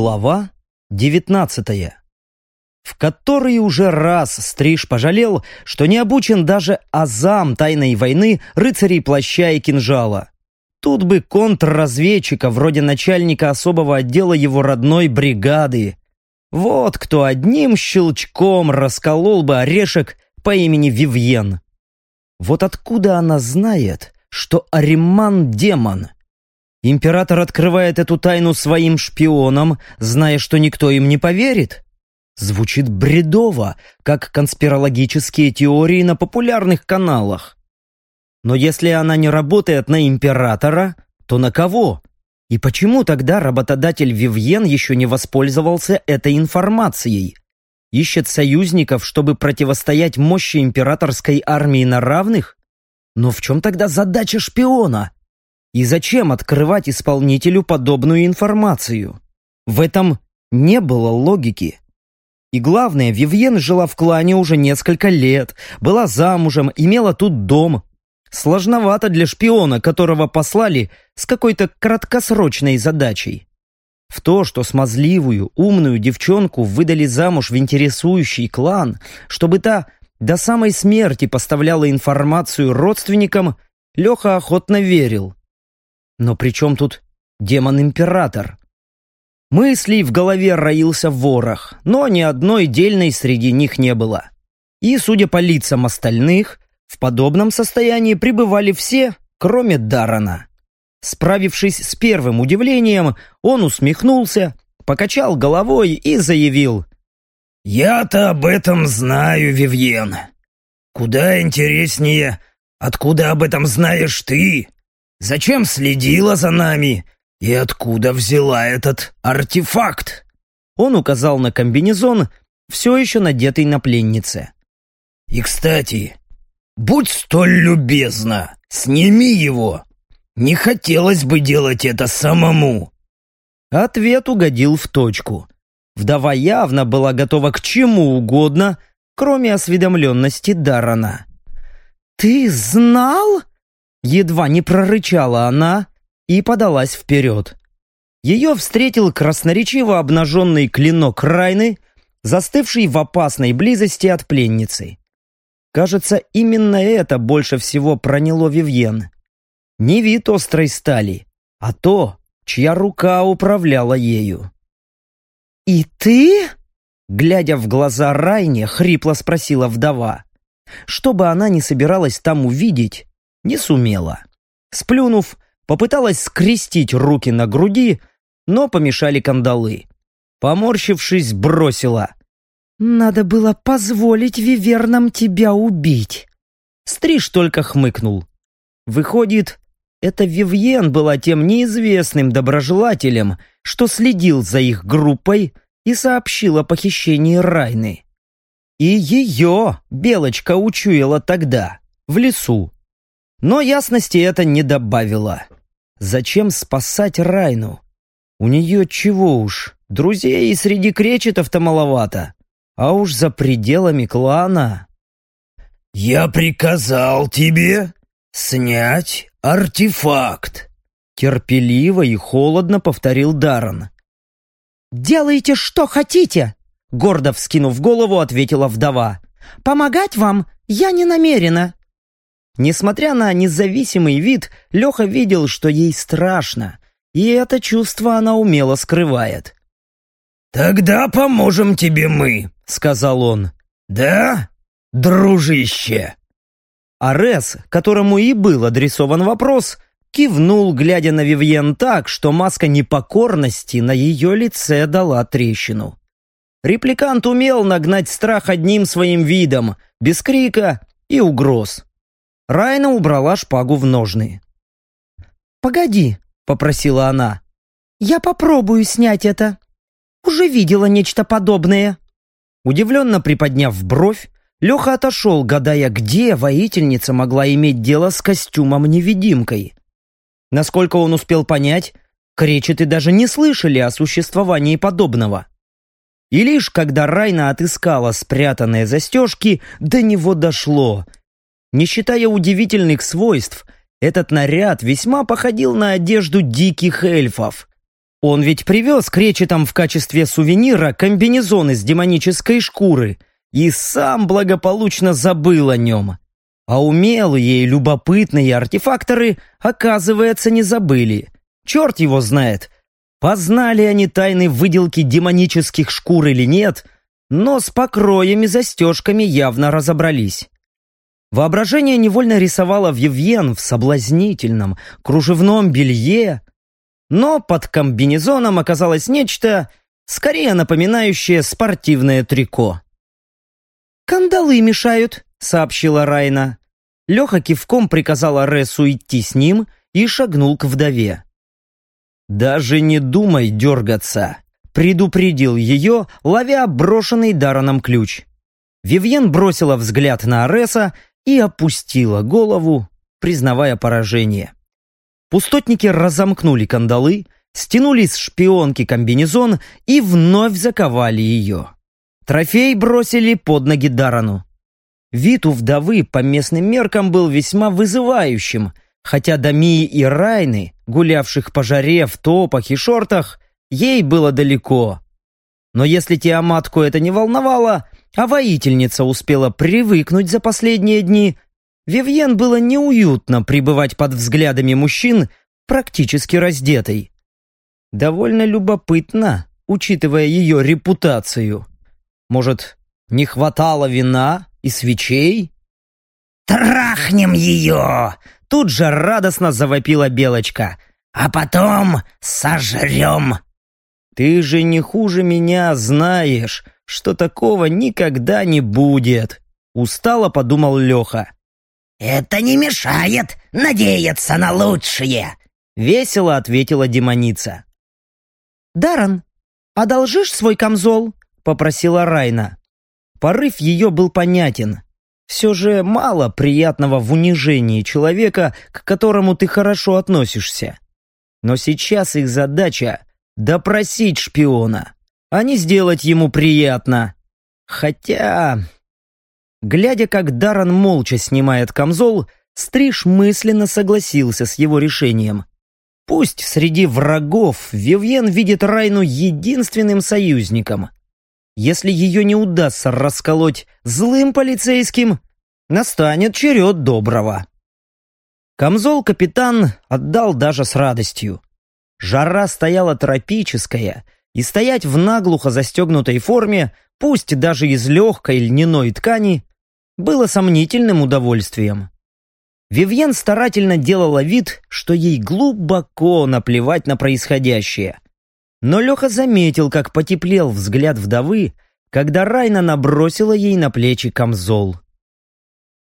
Глава девятнадцатая, в которой уже раз Стриж пожалел, что не обучен даже азам тайной войны рыцарей плаща и кинжала. Тут бы контрразведчика, вроде начальника особого отдела его родной бригады. Вот кто одним щелчком расколол бы орешек по имени Вивьен. Вот откуда она знает, что Ариман — демон? Император открывает эту тайну своим шпионам, зная, что никто им не поверит? Звучит бредово, как конспирологические теории на популярных каналах. Но если она не работает на императора, то на кого? И почему тогда работодатель Вивьен еще не воспользовался этой информацией? Ищет союзников, чтобы противостоять мощи императорской армии на равных? Но в чем тогда задача шпиона? И зачем открывать исполнителю подобную информацию? В этом не было логики. И главное, Вивьен жила в клане уже несколько лет, была замужем, имела тут дом. Сложновато для шпиона, которого послали с какой-то краткосрочной задачей. В то, что смазливую, умную девчонку выдали замуж в интересующий клан, чтобы та до самой смерти поставляла информацию родственникам, Леха охотно верил. Но при чем тут демон-император? Мыслей в голове роился ворох, но ни одной дельной среди них не было. И, судя по лицам остальных, в подобном состоянии пребывали все, кроме Дарана. Справившись с первым удивлением, он усмехнулся, покачал головой и заявил. «Я-то об этом знаю, Вивьен. Куда интереснее, откуда об этом знаешь ты? Зачем следила за нами? И откуда взяла этот артефакт?» Он указал на комбинезон, все еще надетый на пленнице. «И, кстати, будь столь любезна, сними его. Не хотелось бы делать это самому». Ответ угодил в точку. Вдова явно была готова к чему угодно, кроме осведомленности Дарана. «Ты знал?» Едва не прорычала она и подалась вперед. Ее встретил красноречиво обнаженный клинок Райны, застывший в опасной близости от пленницы. Кажется, именно это больше всего проняло Вивьен. Не вид острой стали, а то, чья рука управляла ею. «И ты?» Глядя в глаза Райне, хрипло спросила вдова. Что бы она ни собиралась там увидеть, не сумела. Сплюнув, попыталась скрестить руки на груди, но помешали кандалы. Поморщившись, бросила. «Надо было позволить Вивернам тебя убить». Стриж только хмыкнул. Выходит, это Вивьен была тем неизвестным доброжелателем, что следил за их группой и сообщил о похищении Райны. И ее Белочка учуяла тогда, в лесу. Но ясности это не добавило. Зачем спасать Райну? У нее чего уж, друзей и среди кречетов-то маловато. А уж за пределами клана... «Я приказал тебе снять артефакт», терпеливо и холодно повторил Даррен. «Делайте, что хотите!» Гордо вскинув голову, ответила вдова. «Помогать вам я не намерена. Несмотря на независимый вид, Леха видел, что ей страшно, и это чувство она умело скрывает. «Тогда поможем тебе мы», — сказал он. «Да, дружище?» Арес, которому и был адресован вопрос, кивнул, глядя на Вивьен так, что маска непокорности на ее лице дала трещину. Репликант умел нагнать страх одним своим видом, без крика и угроз. Райна убрала шпагу в ножны. «Погоди», — попросила она. «Я попробую снять это. Уже видела нечто подобное». Удивленно приподняв бровь, Леха отошел, гадая, где воительница могла иметь дело с костюмом-невидимкой. Насколько он успел понять, кречеты даже не слышали о существовании подобного. И лишь когда Райна отыскала спрятанные застежки, до него дошло — не считая удивительных свойств, этот наряд весьма походил на одежду диких эльфов. Он ведь привез кречетам в качестве сувенира комбинезон из демонической шкуры и сам благополучно забыл о нем. А умелые и любопытные артефакторы, оказывается, не забыли. Черт его знает, познали они тайны выделки демонических шкур или нет, но с покроями-застежками явно разобрались. Воображение невольно рисовало Вивьен в соблазнительном кружевном белье, но под комбинезоном оказалось нечто, скорее напоминающее спортивное трико. «Кандалы мешают», — сообщила Райна. Леха кивком приказал Аресу идти с ним и шагнул к вдове. «Даже не думай дергаться», — предупредил ее, ловя брошенный Дараном ключ. Вивьен бросила взгляд на Ареса и опустила голову, признавая поражение. Пустотники разомкнули кандалы, стянули с шпионки комбинезон и вновь заковали ее. Трофей бросили под ноги Дарану. Вид у вдовы по местным меркам был весьма вызывающим, хотя до Мии и Райны, гулявших по жаре в топах и шортах, ей было далеко. Но если Тиаматку это не волновало, а воительница успела привыкнуть за последние дни, Вивьен было неуютно пребывать под взглядами мужчин, практически раздетой. Довольно любопытно, учитывая ее репутацию. Может, не хватало вина и свечей? «Трахнем ее!» Тут же радостно завопила Белочка. «А потом сожрем!» «Ты же не хуже меня знаешь, что такого никогда не будет!» Устало подумал Леха. «Это не мешает надеяться на лучшее!» Весело ответила демоница. «Даран, одолжишь свой камзол?» попросила Райна. Порыв ее был понятен. Все же мало приятного в унижении человека, к которому ты хорошо относишься. Но сейчас их задача — допросить шпиона, а не сделать ему приятно. Хотя... Глядя, как Даран молча снимает камзол, Стриж мысленно согласился с его решением. Пусть среди врагов Вивьен видит Райну единственным союзником. Если ее не удастся расколоть злым полицейским, настанет черед доброго. Камзол капитан отдал даже с радостью. Жара стояла тропическая, и стоять в наглухо застегнутой форме, пусть даже из легкой льняной ткани, было сомнительным удовольствием. Вивьен старательно делала вид, что ей глубоко наплевать на происходящее. Но Леха заметил, как потеплел взгляд вдовы, когда Райна набросила ей на плечи камзол.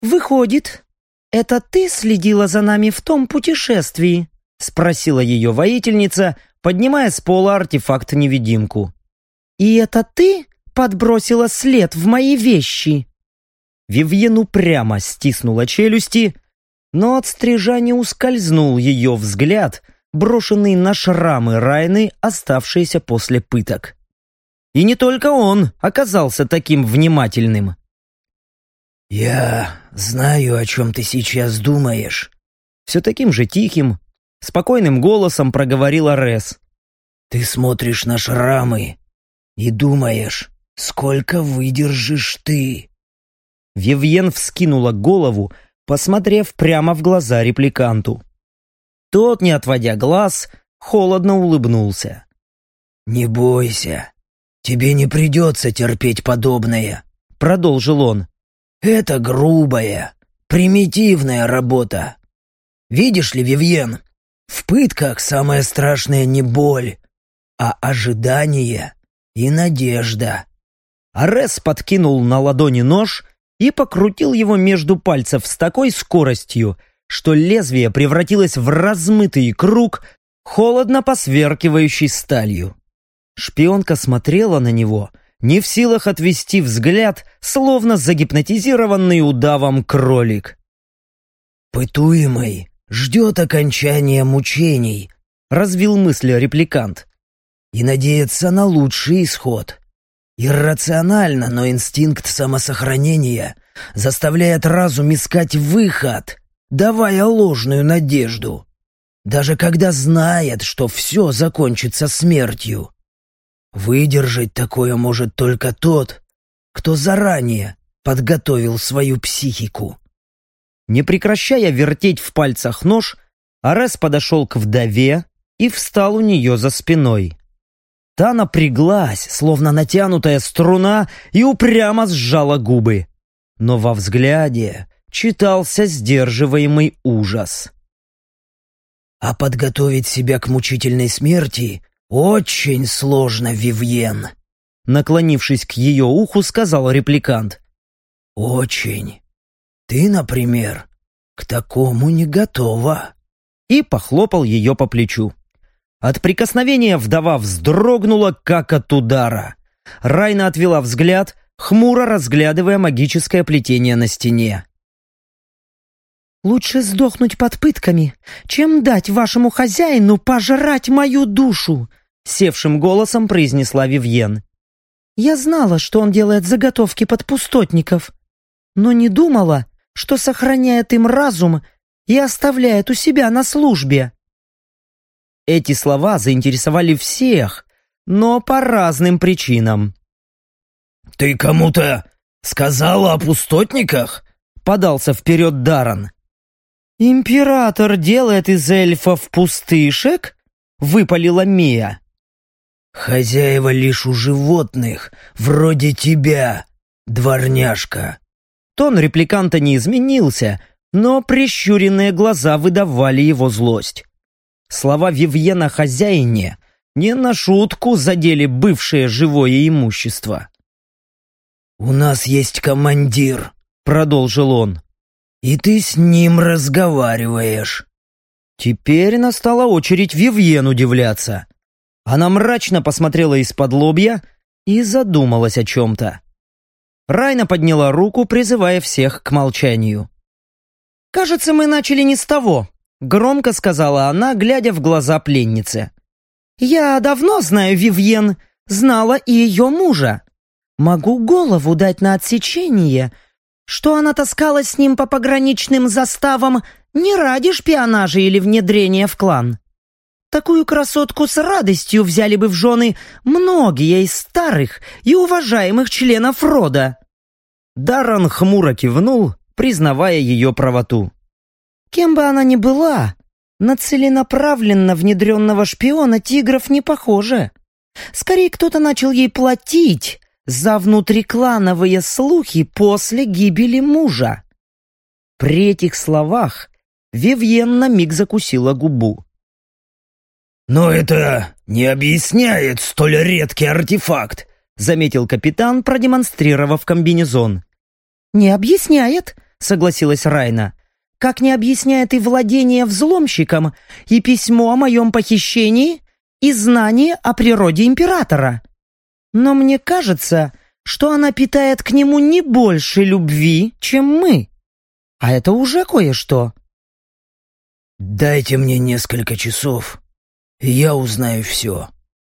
«Выходит, это ты следила за нами в том путешествии?» спросила ее воительница, поднимая с пола артефакт-невидимку. «И это ты подбросила след в мои вещи?» Вивьену прямо стиснула челюсти, но от стрижа не ускользнул ее взгляд — брошенный на шрамы Райны, оставшиеся после пыток. И не только он оказался таким внимательным. «Я знаю, о чем ты сейчас думаешь», — все таким же тихим, спокойным голосом проговорила Рес. «Ты смотришь на шрамы и думаешь, сколько выдержишь ты». Вивьен вскинула голову, посмотрев прямо в глаза репликанту. Тот, не отводя глаз, холодно улыбнулся. «Не бойся, тебе не придется терпеть подобное», — продолжил он. «Это грубая, примитивная работа. Видишь ли, Вивьен, в пытках самое страшное не боль, а ожидание и надежда». Арес подкинул на ладони нож и покрутил его между пальцев с такой скоростью, что лезвие превратилось в размытый круг, холодно посверкивающий сталью. Шпионка смотрела на него, не в силах отвести взгляд, словно загипнотизированный удавом кролик. «Пытуемый ждет окончания мучений», — развил мысли репликант, «и надеется на лучший исход. Иррационально, но инстинкт самосохранения заставляет разум искать выход, давая ложную надежду. даже когда знает, что все закончится смертью. Выдержать такое может только тот, кто заранее подготовил свою психику. Не прекращая вертеть в пальцах нож, Арес подошел к вдове и встал у нее за спиной. Та напряглась, словно натянутая струна, и упрямо сжала губы. Но во взгляде читался сдерживаемый ужас. «А подготовить себя к мучительной смерти очень сложно, Вивьен», наклонившись к ее уху, сказал репликант. «Очень. Ты, например, к такому не готова». И похлопал ее по плечу. От прикосновения вдова вздрогнула, как от удара. Райна отвела взгляд, хмуро разглядывая магическое плетение на стене. «Лучше сдохнуть под пытками, чем дать вашему хозяину пожрать мою душу», севшим голосом произнесла Вивьен. «Я знала, что он делает заготовки под пустотников, но не думала, что сохраняет им разум и оставляет у себя на службе». Эти слова заинтересовали всех, но по разным причинам. «Ты кому-то сказала о пустотниках?» — подался вперед Даран. «Император делает из эльфов пустышек?» — выпалила Мия. «Хозяева лишь у животных, вроде тебя, дворняжка». Тон репликанта не изменился, но прищуренные глаза выдавали его злость. Слова Вивьена хозяине не на шутку задели бывшее живое имущество. «У нас есть командир», — продолжил он и ты с ним разговариваешь». Теперь настала очередь Вивьен удивляться. Она мрачно посмотрела из-под лобья и задумалась о чем-то. Райна подняла руку, призывая всех к молчанию. «Кажется, мы начали не с того», — громко сказала она, глядя в глаза пленницы. «Я давно знаю Вивьен, знала и ее мужа. Могу голову дать на отсечение, что она таскалась с ним по пограничным заставам не ради шпионажа или внедрения в клан. Такую красотку с радостью взяли бы в жены многие из старых и уважаемых членов рода. Даррен хмуро кивнул, признавая ее правоту. Кем бы она ни была, на целенаправленно внедренного шпиона тигров не похоже. Скорее, кто-то начал ей платить, за внутриклановые слухи после гибели мужа. При этих словах Вивьен на миг закусила губу. «Но это не объясняет столь редкий артефакт», заметил капитан, продемонстрировав комбинезон. «Не объясняет», — согласилась Райна. «Как не объясняет и владение взломщиком, и письмо о моем похищении, и знание о природе императора. Но мне кажется, что она питает к нему не больше любви, чем мы. А это уже кое-что. «Дайте мне несколько часов, я узнаю все».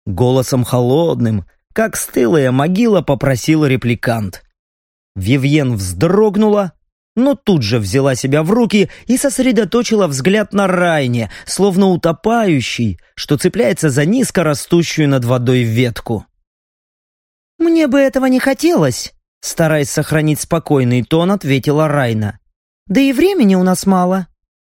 Голосом холодным, как стылая могила, попросил репликант. Вивьен вздрогнула, но тут же взяла себя в руки и сосредоточила взгляд на Райне, словно утопающий, что цепляется за низко растущую над водой ветку. «Мне бы этого не хотелось», — стараясь сохранить спокойный тон, ответила Райна. «Да и времени у нас мало.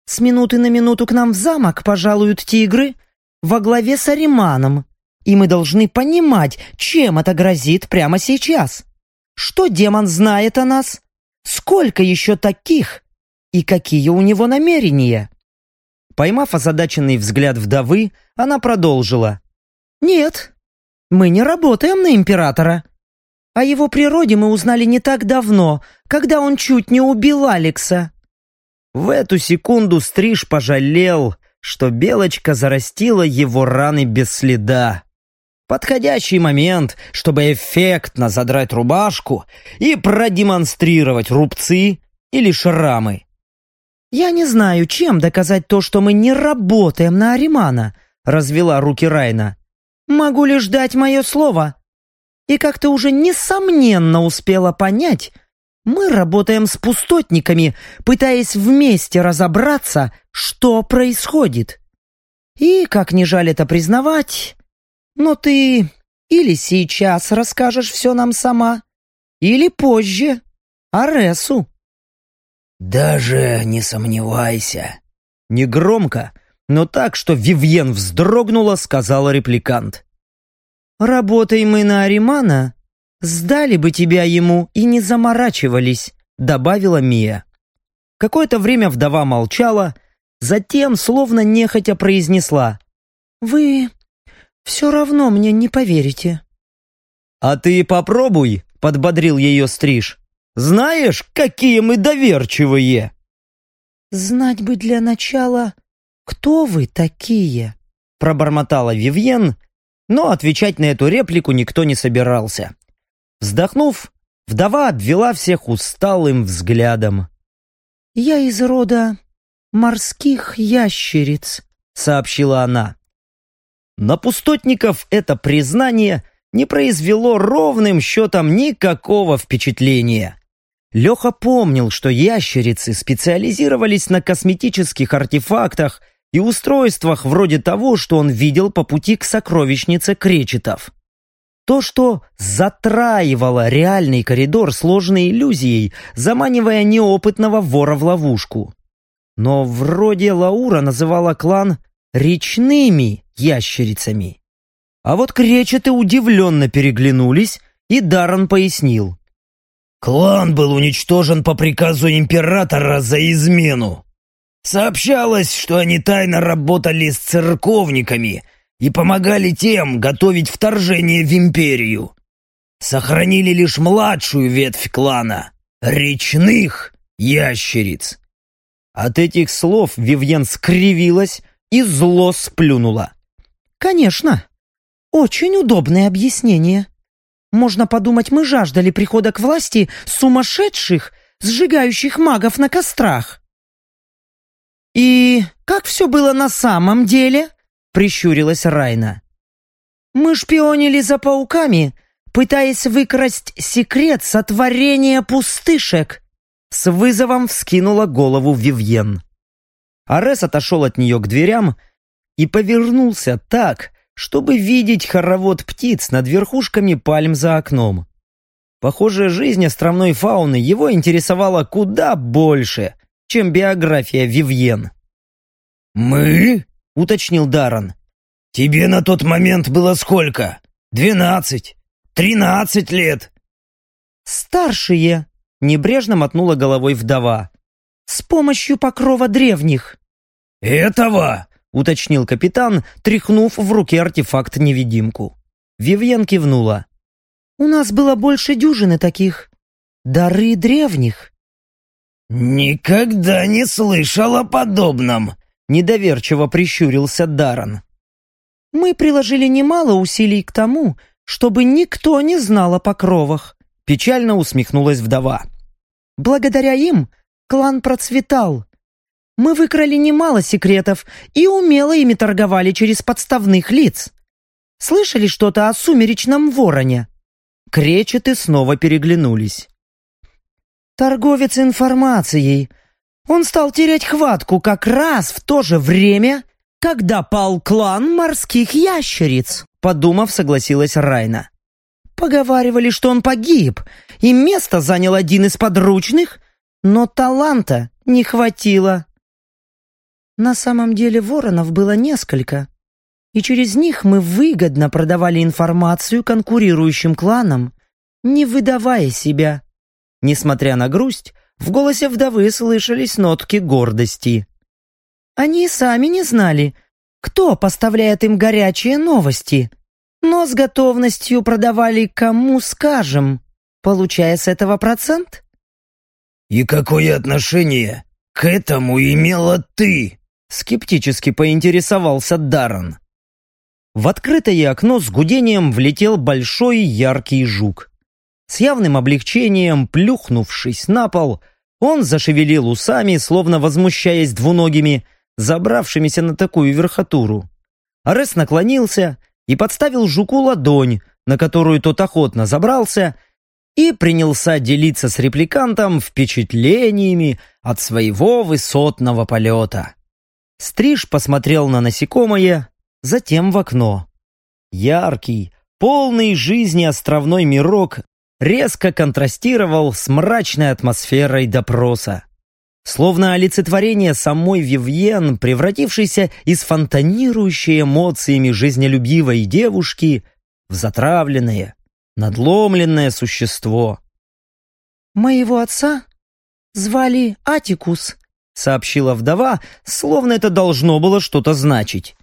С минуты на минуту к нам в замок пожалуют тигры во главе с Ариманом, и мы должны понимать, чем это грозит прямо сейчас. Что демон знает о нас? Сколько еще таких? И какие у него намерения?» Поймав озадаченный взгляд вдовы, она продолжила. «Нет, мы не работаем на императора. О его природе мы узнали не так давно, когда он чуть не убил Алекса». В эту секунду Стриж пожалел, что Белочка зарастила его раны без следа. Подходящий момент, чтобы эффектно задрать рубашку и продемонстрировать рубцы или шрамы. «Я не знаю, чем доказать то, что мы не работаем на Аримана», — развела руки Райна. Могу лишь дать мое слово. И как ты уже несомненно успела понять, мы работаем с пустотниками, пытаясь вместе разобраться, что происходит. И, как не жаль это признавать, но ты или сейчас расскажешь все нам сама, или позже, Аресу. «Даже не сомневайся», — негромко, но так, что Вивьен вздрогнула, сказала репликант. «Работай мы на Аримана, сдали бы тебя ему и не заморачивались», — добавила Мия. Какое-то время вдова молчала, затем, словно нехотя произнесла. «Вы все равно мне не поверите». «А ты попробуй», — подбодрил ее Стриж. «Знаешь, какие мы доверчивые!» «Знать бы для начала, кто вы такие?» — пробормотала Вивьен, но отвечать на эту реплику никто не собирался. Вздохнув, вдова обвела всех усталым взглядом. «Я из рода морских ящериц», — сообщила она. На пустотников это признание не произвело ровным счетом никакого впечатления. Леха помнил, что ящерицы специализировались на косметических артефактах и устройствах вроде того, что он видел по пути к сокровищнице кречетов. То, что затраивало реальный коридор сложной иллюзией, заманивая неопытного вора в ловушку. Но вроде Лаура называла клан «речными ящерицами». А вот кречеты удивленно переглянулись, и Даррен пояснил. «Клан был уничтожен по приказу императора за измену. Сообщалось, что они тайно работали с церковниками – и помогали тем готовить вторжение в империю. Сохранили лишь младшую ветвь клана — речных ящериц. От этих слов Вивьен скривилась и зло сплюнула. «Конечно. Очень удобное объяснение. Можно подумать, мы жаждали прихода к власти сумасшедших, сжигающих магов на кострах». «И как все было на самом деле?» прищурилась Райна. «Мы шпионили за пауками, пытаясь выкрасть секрет сотворения пустышек!» С вызовом вскинула голову Вивьен. Арес отошел от нее к дверям и повернулся так, чтобы видеть хоровод птиц над верхушками пальм за окном. Похоже, жизнь островной фауны его интересовала куда больше, чем биография Вивьен. «Мы?» уточнил Даран. «Тебе на тот момент было сколько? Двенадцать? Тринадцать лет?» «Старшие», — небрежно мотнула головой вдова. «С помощью покрова древних». «Этого?» — уточнил капитан, тряхнув в руке артефакт-невидимку. Вивьен кивнула. «У нас было больше дюжины таких. Дары древних». «Никогда не слышал о подобном», Недоверчиво прищурился Даран. «Мы приложили немало усилий к тому, чтобы никто не знал о покровах», печально усмехнулась вдова. «Благодаря им клан процветал. Мы выкрали немало секретов и умело ими торговали через подставных лиц. Слышали что-то о сумеречном вороне?» Кречеты снова переглянулись. «Торговец информацией», он стал терять хватку как раз в то же время, когда пал клан морских ящериц, подумав, согласилась Райна. Поговаривали, что он погиб, и место занял один из подручных, но таланта не хватило. На самом деле воронов было несколько, и через них мы выгодно продавали информацию конкурирующим кланам, не выдавая себя. Несмотря на грусть, в голосе вдовы слышались нотки гордости. Они сами не знали, кто поставляет им горячие новости, но с готовностью продавали кому скажем, получая с этого процент. «И какое отношение к этому имела ты?» скептически поинтересовался Даррен. В открытое окно с гудением влетел большой яркий жук. С явным облегчением, плюхнувшись на пол, он зашевелил усами, словно возмущаясь двуногими, забравшимися на такую верхотуру. Арес наклонился и подставил жуку ладонь, на которую тот охотно забрался, и принялся делиться с репликантом впечатлениями от своего высотного полета. Стриж посмотрел на насекомое, затем в окно. Яркий, полный жизни островной мирок резко контрастировал с мрачной атмосферой допроса. Словно олицетворение самой Вивьен, превратившейся из фонтанирующей эмоциями жизнелюбивой девушки в затравленное, надломленное существо. «Моего отца звали Атикус», — сообщила вдова, словно это должно было что-то значить.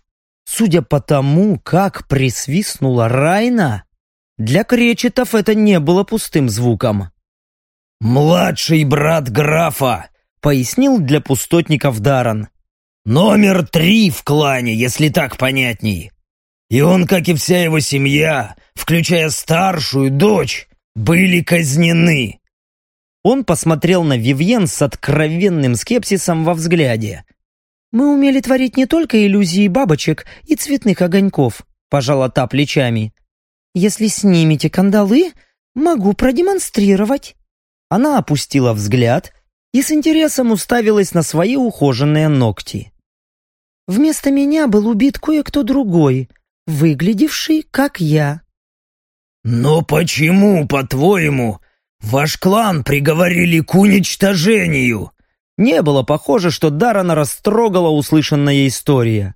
Судя по тому, как присвистнула Райна, для кречетов это не было пустым звуком. «Младший брат графа», — пояснил для пустотников Даран. «Номер три в клане, если так понятней. И он, как и вся его семья, включая старшую дочь, были казнены». Он посмотрел на Вивьен с откровенным скепсисом во взгляде. «Мы умели творить не только иллюзии бабочек и цветных огоньков», — пожала та плечами. «Если снимете кандалы, могу продемонстрировать». Она опустила взгляд и с интересом уставилась на свои ухоженные ногти. «Вместо меня был убит кое-кто другой, выглядевший как я». «Но почему, по-твоему, ваш клан приговорили к уничтожению?» Не было похоже, что Дарана растрогала услышанная история.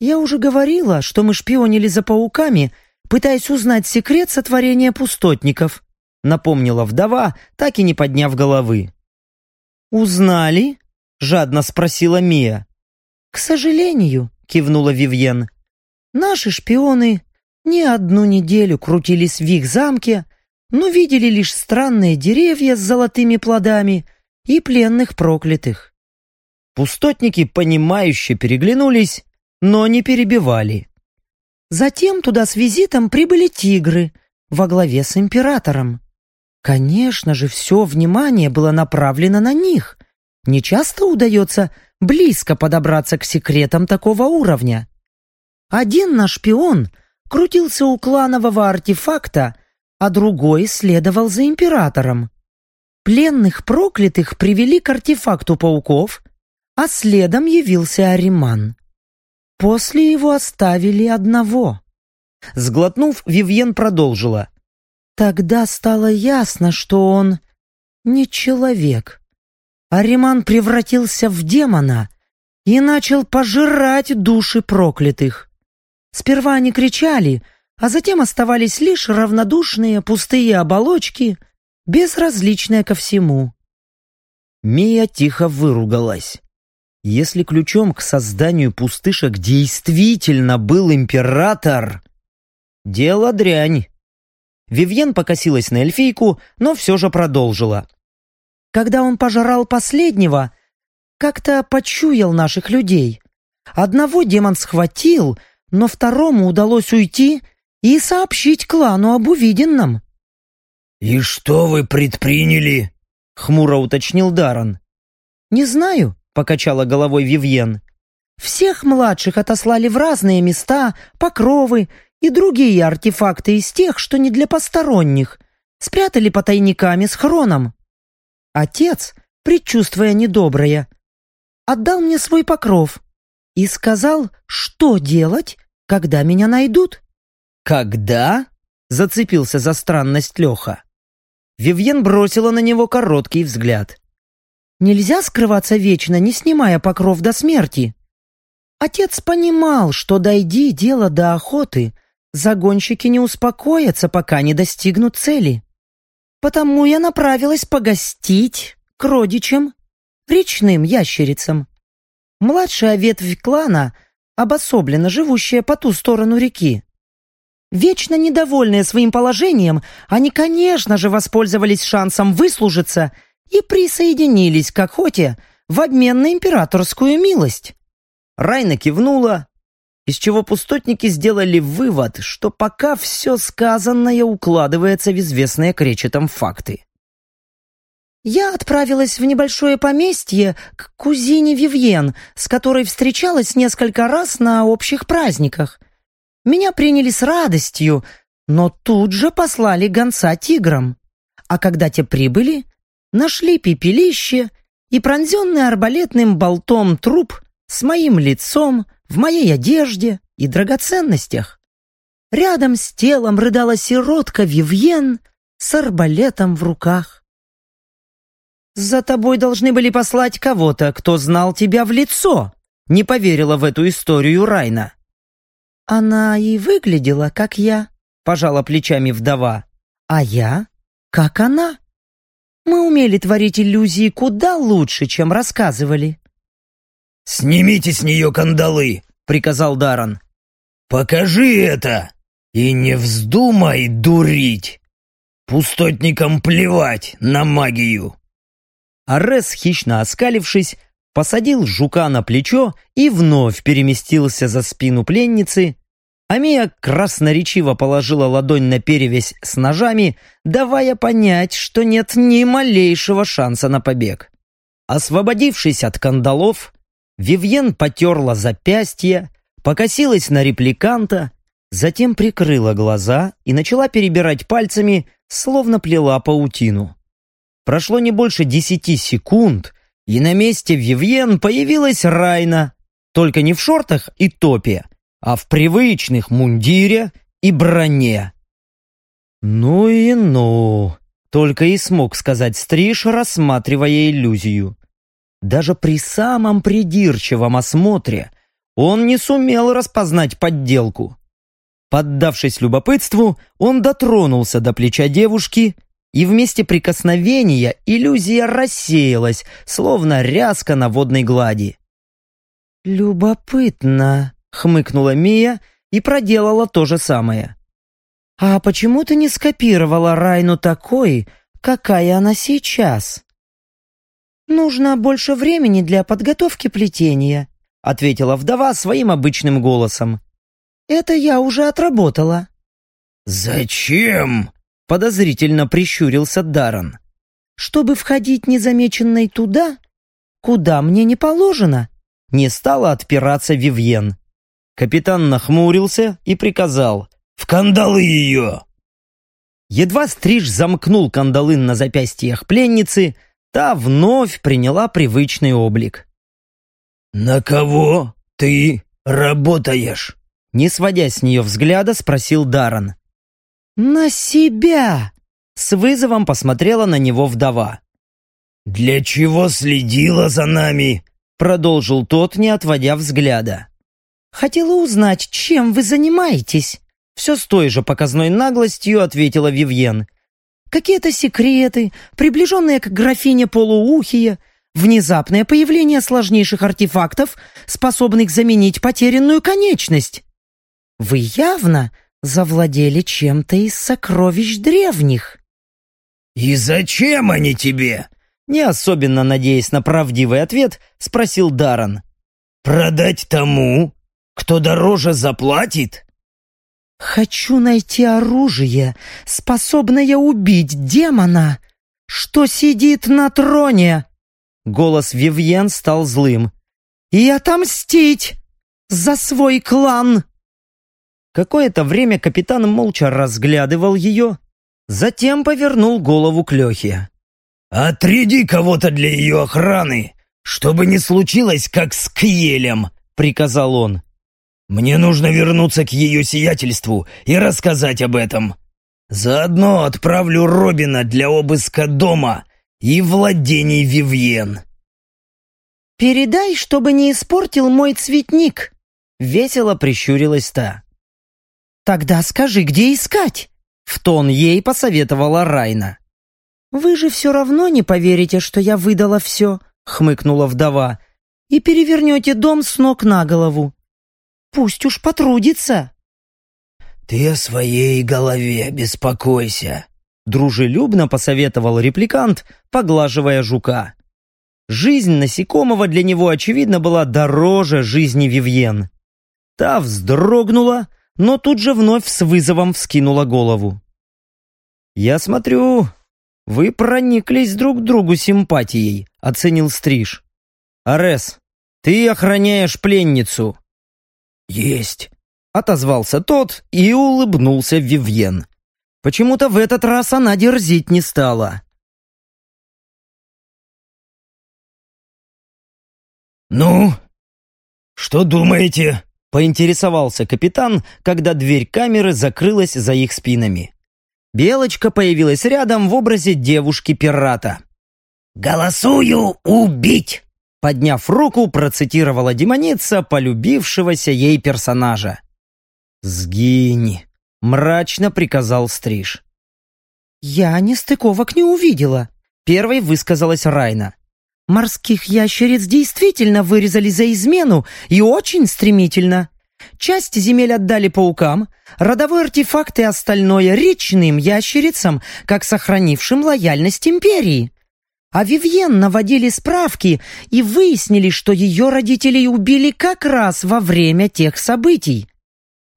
«Я уже говорила, что мы шпионили за пауками, пытаясь узнать секрет сотворения пустотников», напомнила вдова, так и не подняв головы. «Узнали?» — жадно спросила Мия. «К сожалению», — кивнула Вивьен. «Наши шпионы не одну неделю крутились в их замке, но видели лишь странные деревья с золотыми плодами — и пленных проклятых. Пустотники, понимающе переглянулись, но не перебивали. Затем туда с визитом прибыли тигры во главе с императором. Конечно же, все внимание было направлено на них. Не часто удается близко подобраться к секретам такого уровня. Один наш шпион крутился у кланового артефакта, а другой следовал за императором. Пленных проклятых привели к артефакту пауков, а следом явился Ариман. После его оставили одного. Сглотнув, Вивьен продолжила. Тогда стало ясно, что он не человек. Ариман превратился в демона и начал пожирать души проклятых. Сперва они кричали, а затем оставались лишь равнодушные пустые оболочки, безразличная ко всему. Мия тихо выругалась. Если ключом к созданию пустышек действительно был император, дело дрянь. Вивьен покосилась на эльфийку, но все же продолжила. Когда он пожрал последнего, как-то почуял наших людей. Одного демон схватил, но второму удалось уйти и сообщить клану об увиденном. «И что вы предприняли?» — хмуро уточнил Даран. «Не знаю», — покачала головой Вивьен. «Всех младших отослали в разные места, покровы и другие артефакты из тех, что не для посторонних. Спрятали по тайниками с хроном. Отец, предчувствуя недоброе, отдал мне свой покров и сказал, что делать, когда меня найдут». «Когда?» — зацепился за странность Леха. Вивьен бросила на него короткий взгляд. «Нельзя скрываться вечно, не снимая покров до смерти». Отец понимал, что дойди дело до охоты, загонщики не успокоятся, пока не достигнут цели. Потому я направилась погостить к родичам, речным ящерицам. Младшая ветвь клана, обособленно живущая по ту сторону реки, Вечно недовольные своим положением, они, конечно же, воспользовались шансом выслужиться и присоединились к охоте в обмен на императорскую милость. Райна кивнула, из чего пустотники сделали вывод, что пока все сказанное укладывается в известные кречетом факты. Я отправилась в небольшое поместье к кузине Вивьен, с которой встречалась несколько раз на общих праздниках. Меня приняли с радостью, но тут же послали гонца тиграм. А когда те прибыли, нашли пепелище и пронзенный арбалетным болтом труп с моим лицом, в моей одежде и драгоценностях. Рядом с телом рыдала сиротка Вивьен с арбалетом в руках. «За тобой должны были послать кого-то, кто знал тебя в лицо», не поверила в эту историю Райна. «Она и выглядела, как я», — пожала плечами вдова. «А я, как она. Мы умели творить иллюзии куда лучше, чем рассказывали». «Снимите с нее кандалы», — приказал Даран. «Покажи это и не вздумай дурить. Пустотникам плевать на магию». Арес, хищно оскалившись, посадил жука на плечо и вновь переместился за спину пленницы. Амия красноречиво положила ладонь на перевязь с ножами, давая понять, что нет ни малейшего шанса на побег. Освободившись от кандалов, Вивьен потерла запястье, покосилась на репликанта, затем прикрыла глаза и начала перебирать пальцами, словно плела паутину. Прошло не больше десяти секунд, и на месте Вивьен появилась Райна, только не в шортах и топе, а в привычных мундире и броне. «Ну и ну!» — только и смог сказать Стриж, рассматривая иллюзию. Даже при самом придирчивом осмотре он не сумел распознать подделку. Поддавшись любопытству, он дотронулся до плеча девушки и вместе прикосновения иллюзия рассеялась, словно ряска на водной глади. «Любопытно», — хмыкнула Мия и проделала то же самое. «А почему ты не скопировала Райну такой, какая она сейчас?» «Нужно больше времени для подготовки плетения», — ответила вдова своим обычным голосом. «Это я уже отработала». «Зачем?» Подозрительно прищурился Даран. «Чтобы входить незамеченной туда, куда мне не положено», не стала отпираться Вивьен. Капитан нахмурился и приказал «В кандалы ее!». Едва стриж замкнул кандалы на запястьях пленницы, та вновь приняла привычный облик. «На кого ты работаешь?» Не сводя с нее взгляда, спросил Даран. «На себя!» С вызовом посмотрела на него вдова. «Для чего следила за нами?» Продолжил тот, не отводя взгляда. «Хотела узнать, чем вы занимаетесь?» Все с той же показной наглостью ответила Вивьен. «Какие-то секреты, приближенные к графине полуухия, внезапное появление сложнейших артефактов, способных заменить потерянную конечность. Вы явно завладели чем-то из сокровищ древних. «И зачем они тебе?» Не особенно надеясь на правдивый ответ, спросил Даран. «Продать тому, кто дороже заплатит?» «Хочу найти оружие, способное убить демона, что сидит на троне!» Голос Вивьен стал злым. «И отомстить за свой клан!» Какое-то время капитан молча разглядывал ее, затем повернул голову к Лехе. «Отряди кого-то для ее охраны, чтобы не случилось, как с Кьелем», — приказал он. «Мне нужно вернуться к ее сиятельству и рассказать об этом. Заодно отправлю Робина для обыска дома и владений Вивьен». «Передай, чтобы не испортил мой цветник», — весело прищурилась та. «Тогда скажи, где искать?» В тон ей посоветовала Райна. «Вы же все равно не поверите, что я выдала все», — хмыкнула вдова, «и перевернете дом с ног на голову. Пусть уж потрудится». «Ты о своей голове беспокойся», — дружелюбно посоветовал репликант, поглаживая жука. Жизнь насекомого для него, очевидно, была дороже жизни Вивьен. Та вздрогнула, но тут же вновь с вызовом вскинула голову. «Я смотрю, вы прониклись друг другу симпатией», — оценил Стриж. «Арес, ты охраняешь пленницу». «Есть», — отозвался тот и улыбнулся Вивьен. Почему-то в этот раз она дерзить не стала. «Ну, Что думаете?» — поинтересовался капитан, когда дверь камеры закрылась за их спинами. Белочка появилась рядом в образе девушки-пирата. «Голосую убить!» Подняв руку, процитировала демоница полюбившегося ей персонажа. «Сгинь!» — мрачно приказал Стриж. «Я нестыковок не увидела», — первой высказалась Райна. «Морских ящериц действительно вырезали за измену и очень стремительно. Часть земель отдали паукам, родовой артефакт и остальное речным ящерицам, как сохранившим лояльность империи. А Вивьен наводили справки и выяснили, что ее родителей убили как раз во время тех событий.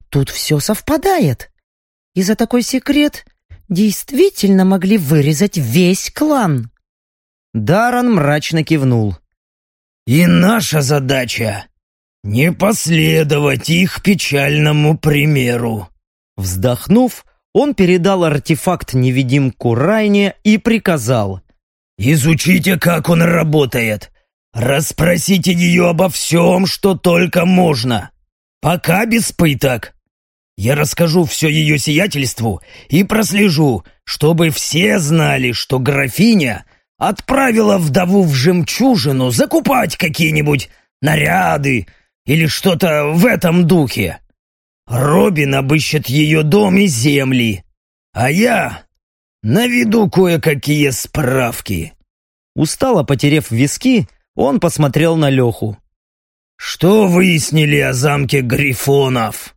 Тут все совпадает. И за такой секрет действительно могли вырезать весь клан. Даран мрачно кивнул. «И наша задача — не последовать их печальному примеру». Вздохнув, он передал артефакт-невидимку Райне и приказал. «Изучите, как он работает. Расспросите ее обо всем, что только можно. Пока без пыток. Я расскажу все ее сиятельству и прослежу, чтобы все знали, что графиня отправила вдову в жемчужину закупать какие-нибудь наряды или что-то в этом духе. Робин обыщет ее дом и земли, а я наведу кое-какие справки». Устало потерев виски, он посмотрел на Леху. «Что выяснили о замке Грифонов?»